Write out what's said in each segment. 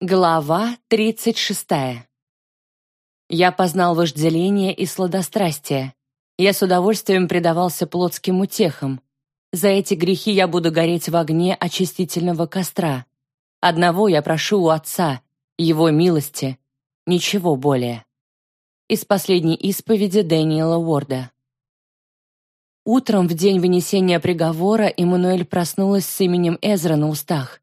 Глава 36. Я познал вожделение и сладострастие. Я с удовольствием предавался плотским утехам. За эти грехи я буду гореть в огне очистительного костра. Одного я прошу у Отца, Его милости, ничего более. Из последней исповеди Дэниела Уорда. Утром в день вынесения приговора Эммануэль проснулась с именем Эзра на устах.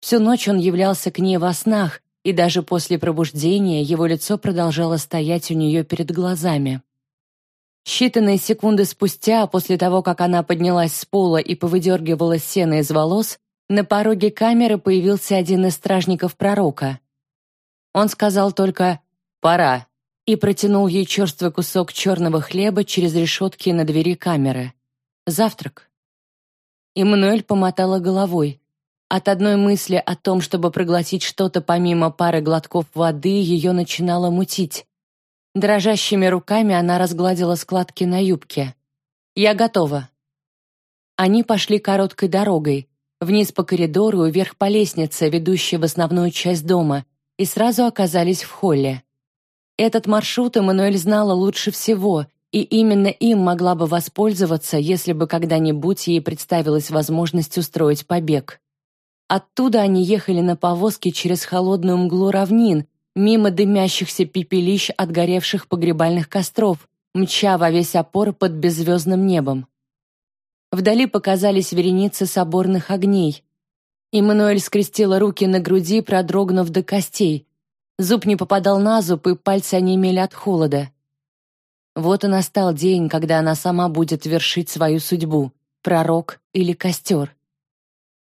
Всю ночь он являлся к ней во снах, и даже после пробуждения его лицо продолжало стоять у нее перед глазами. Считанные секунды спустя, после того, как она поднялась с пола и повыдергивала сено из волос, на пороге камеры появился один из стражников пророка. Он сказал только «пора» и протянул ей черствый кусок черного хлеба через решетки на двери камеры. «Завтрак». Эммануэль помотала головой. От одной мысли о том, чтобы проглотить что-то помимо пары глотков воды, ее начинало мутить. Дрожащими руками она разгладила складки на юбке. «Я готова». Они пошли короткой дорогой, вниз по коридору и вверх по лестнице, ведущей в основную часть дома, и сразу оказались в холле. Этот маршрут Эммануэль знала лучше всего, и именно им могла бы воспользоваться, если бы когда-нибудь ей представилась возможность устроить побег. Оттуда они ехали на повозке через холодную мглу равнин, мимо дымящихся пепелищ от горевших погребальных костров, мча во весь опор под беззвездным небом. Вдали показались вереницы соборных огней. Иммануэль скрестила руки на груди, продрогнув до костей. Зуб не попадал на зуб, и пальцы онемели от холода. Вот и настал день, когда она сама будет вершить свою судьбу — пророк или костер.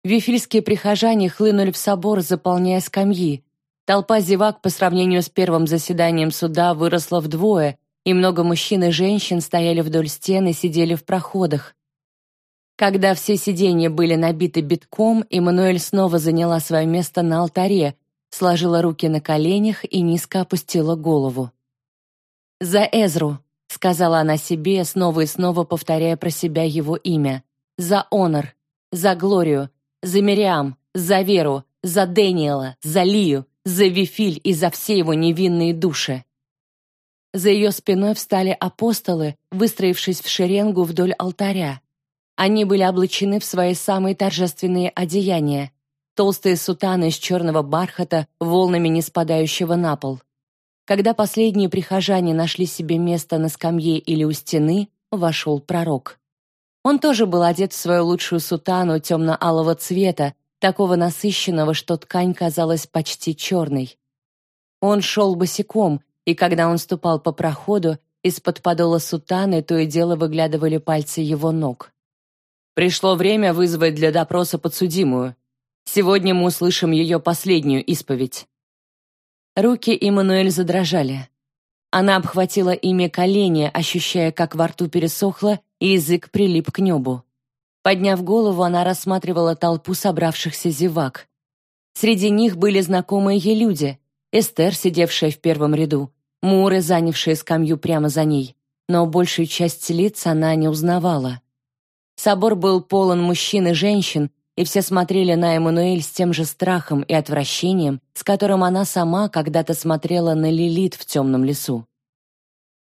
Вифильские прихожане хлынули в собор, заполняя скамьи. Толпа зевак по сравнению с первым заседанием суда выросла вдвое, и много мужчин и женщин стояли вдоль стен и сидели в проходах. Когда все сиденья были набиты битком, Эммануэль снова заняла свое место на алтаре, сложила руки на коленях и низко опустила голову. «За Эзру», — сказала она себе, снова и снова повторяя про себя его имя. «За Онор, за Глорию, за Мириам, за Веру, за Дэниела, за Лию, за Вифиль и за все его невинные души. За ее спиной встали апостолы, выстроившись в шеренгу вдоль алтаря. Они были облачены в свои самые торжественные одеяния, толстые сутаны из черного бархата, волнами не спадающего на пол. Когда последние прихожане нашли себе место на скамье или у стены, вошел пророк. Он тоже был одет в свою лучшую сутану темно-алого цвета, такого насыщенного, что ткань казалась почти черной. Он шел босиком, и когда он ступал по проходу, из-под подола сутаны то и дело выглядывали пальцы его ног. «Пришло время вызвать для допроса подсудимую. Сегодня мы услышим ее последнюю исповедь». Руки Иммануэль задрожали. Она обхватила ими колени, ощущая, как во рту пересохло, и язык прилип к небу. Подняв голову, она рассматривала толпу собравшихся зевак. Среди них были знакомые ей люди. Эстер, сидевшая в первом ряду, Муры, занявшие скамью прямо за ней. Но большую часть лиц она не узнавала. Собор был полон мужчин и женщин, и все смотрели на Эммануэль с тем же страхом и отвращением, с которым она сама когда-то смотрела на Лилит в темном лесу.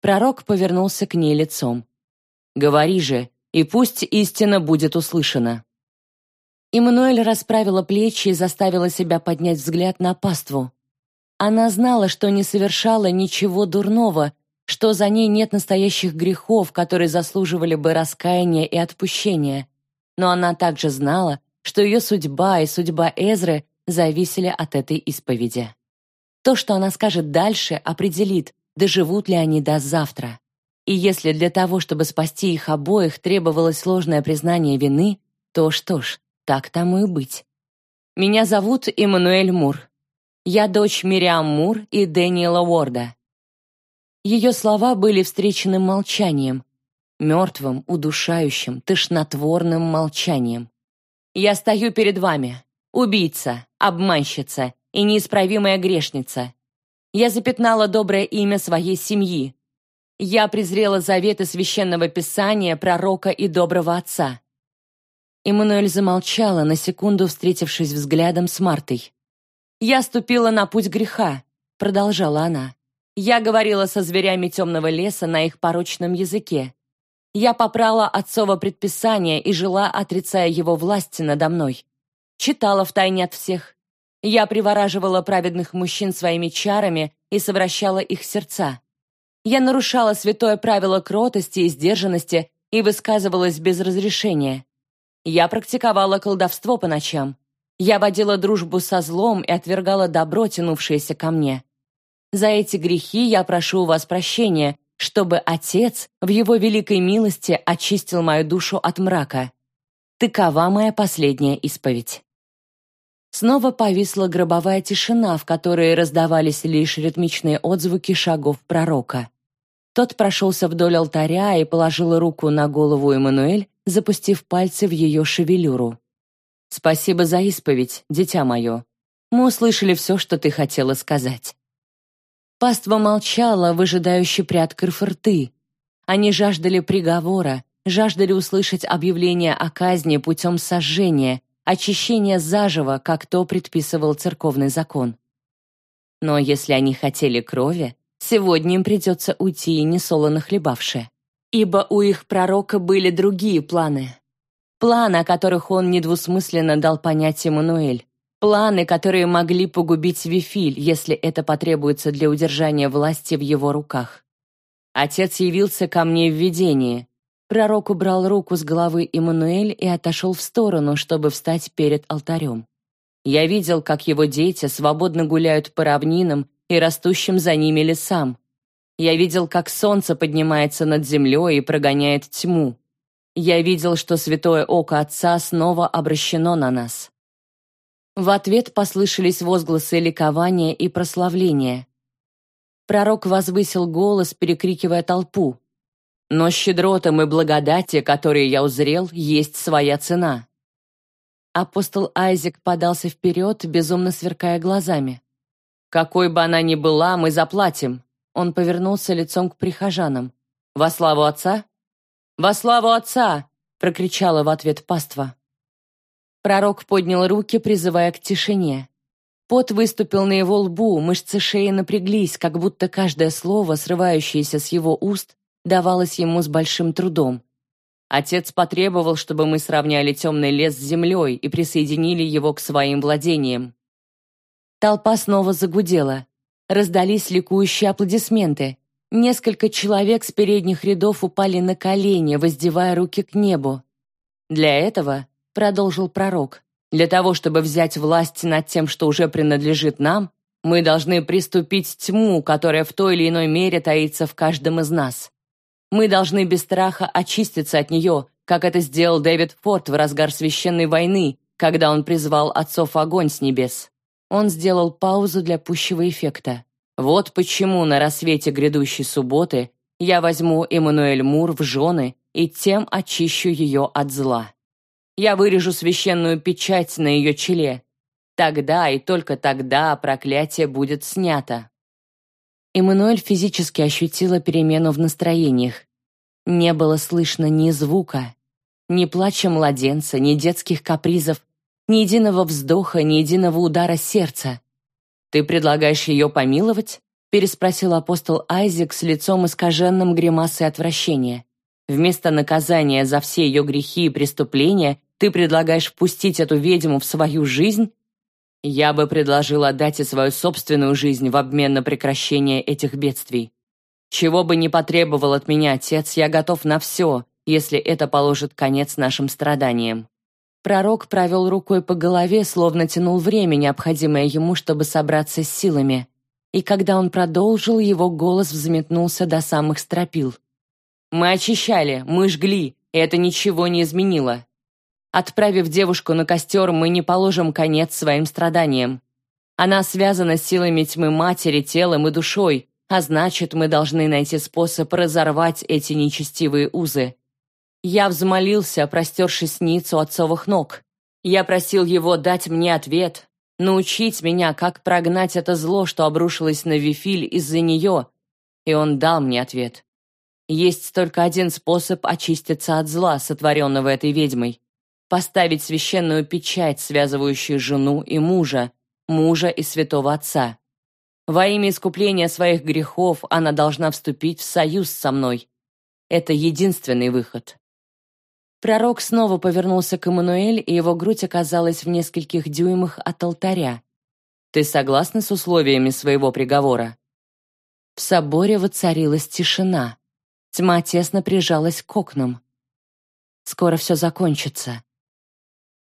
Пророк повернулся к ней лицом. Говори же, и пусть истина будет услышана». Иммануэль расправила плечи и заставила себя поднять взгляд на паству. Она знала, что не совершала ничего дурного, что за ней нет настоящих грехов, которые заслуживали бы раскаяния и отпущения. Но она также знала, что ее судьба и судьба Эзры зависели от этой исповеди. То, что она скажет дальше, определит, доживут ли они до завтра. И если для того, чтобы спасти их обоих, требовалось ложное признание вины, то что ж, так тому и быть. Меня зовут Эммануэль Мур. Я дочь Мириам Мур и Дэниела Уорда. Ее слова были встречены молчанием, мертвым, удушающим, тошнотворным молчанием. «Я стою перед вами, убийца, обманщица и неисправимая грешница. Я запятнала доброе имя своей семьи, я презрела заветы священного писания, пророка и доброго отца. Эммануэль замолчала, на секунду встретившись взглядом с Мартой. «Я ступила на путь греха», — продолжала она. «Я говорила со зверями темного леса на их порочном языке. Я попрала отцово предписание и жила, отрицая его власти надо мной. Читала втайне от всех. Я привораживала праведных мужчин своими чарами и совращала их сердца. Я нарушала святое правило кротости и сдержанности и высказывалась без разрешения. Я практиковала колдовство по ночам. Я водила дружбу со злом и отвергала добро, тянувшееся ко мне. За эти грехи я прошу у вас прощения, чтобы Отец в Его великой милости очистил мою душу от мрака. Такова моя последняя исповедь. Снова повисла гробовая тишина, в которой раздавались лишь ритмичные отзвуки шагов пророка. Тот прошелся вдоль алтаря и положил руку на голову Эммануэль, запустив пальцы в ее шевелюру. «Спасибо за исповедь, дитя мое. Мы услышали все, что ты хотела сказать». Паства молчала, выжидающе приоткрыв рты. Они жаждали приговора, жаждали услышать объявление о казни путем сожжения, очищения заживо, как то предписывал церковный закон. Но если они хотели крови, сегодня им придется уйти несолоно хлебавши. Ибо у их пророка были другие планы. Планы, о которых он недвусмысленно дал понять Эммануэль. Планы, которые могли погубить Вифиль, если это потребуется для удержания власти в его руках. Отец явился ко мне в видении. Пророк убрал руку с головы Эммануэль и отошел в сторону, чтобы встать перед алтарем. Я видел, как его дети свободно гуляют по равнинам и растущим за ними лесам. Я видел, как солнце поднимается над землей и прогоняет тьму. Я видел, что святое око Отца снова обращено на нас. В ответ послышались возгласы ликования и прославления. Пророк возвысил голос, перекрикивая толпу. «Но щедротам и благодати, которые я узрел, есть своя цена». Апостол Айзек подался вперед, безумно сверкая глазами. «Какой бы она ни была, мы заплатим!» Он повернулся лицом к прихожанам. «Во славу Отца?» «Во славу Отца!» — прокричала в ответ паства. Пророк поднял руки, призывая к тишине. Пот выступил на его лбу, мышцы шеи напряглись, как будто каждое слово, срывающееся с его уст, давалось ему с большим трудом. Отец потребовал, чтобы мы сравняли темный лес с землей и присоединили его к своим владениям. Толпа снова загудела. Раздались ликующие аплодисменты. Несколько человек с передних рядов упали на колени, воздевая руки к небу. Для этого продолжил пророк. «Для того, чтобы взять власть над тем, что уже принадлежит нам, мы должны приступить тьму, которая в той или иной мере таится в каждом из нас. Мы должны без страха очиститься от нее, как это сделал Дэвид Форд в разгар священной войны, когда он призвал отцов огонь с небес. Он сделал паузу для пущего эффекта. Вот почему на рассвете грядущей субботы я возьму Эммануэль Мур в жены и тем очищу ее от зла. Я вырежу священную печать на ее челе. Тогда и только тогда проклятие будет снято. Эммануэль физически ощутила перемену в настроениях. Не было слышно ни звука, ни плача младенца, ни детских капризов, ни единого вздоха, ни единого удара сердца. «Ты предлагаешь ее помиловать?» переспросил апостол Айзек с лицом искаженным гримасой отвращения. Вместо наказания за все ее грехи и преступления ты предлагаешь впустить эту ведьму в свою жизнь? Я бы предложил отдать и свою собственную жизнь в обмен на прекращение этих бедствий. Чего бы ни потребовал от меня отец, я готов на все, если это положит конец нашим страданиям». Пророк провел рукой по голове, словно тянул время, необходимое ему, чтобы собраться с силами. И когда он продолжил, его голос взметнулся до самых стропил. «Мы очищали, мы жгли, и это ничего не изменило. Отправив девушку на костер, мы не положим конец своим страданиям. Она связана с силами тьмы матери, телом и душой, а значит, мы должны найти способ разорвать эти нечестивые узы. Я взмолился, простершись ниц у отцовых ног. Я просил его дать мне ответ, научить меня, как прогнать это зло, что обрушилось на Вифиль из-за нее, и он дал мне ответ. Есть только один способ очиститься от зла, сотворенного этой ведьмой поставить священную печать, связывающую жену и мужа, мужа и святого отца. Во имя искупления своих грехов она должна вступить в союз со мной. Это единственный выход. Пророк снова повернулся к Эммануэль, и его грудь оказалась в нескольких дюймах от алтаря. «Ты согласна с условиями своего приговора?» В соборе воцарилась тишина. Тьма тесно прижалась к окнам. «Скоро все закончится».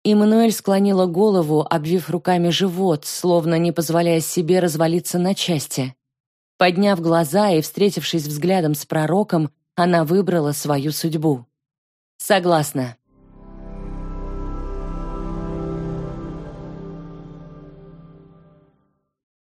Иммануэль склонила голову, обвив руками живот, словно не позволяя себе развалиться на части. Подняв глаза и встретившись взглядом с пророком, она выбрала свою судьбу. Согласна.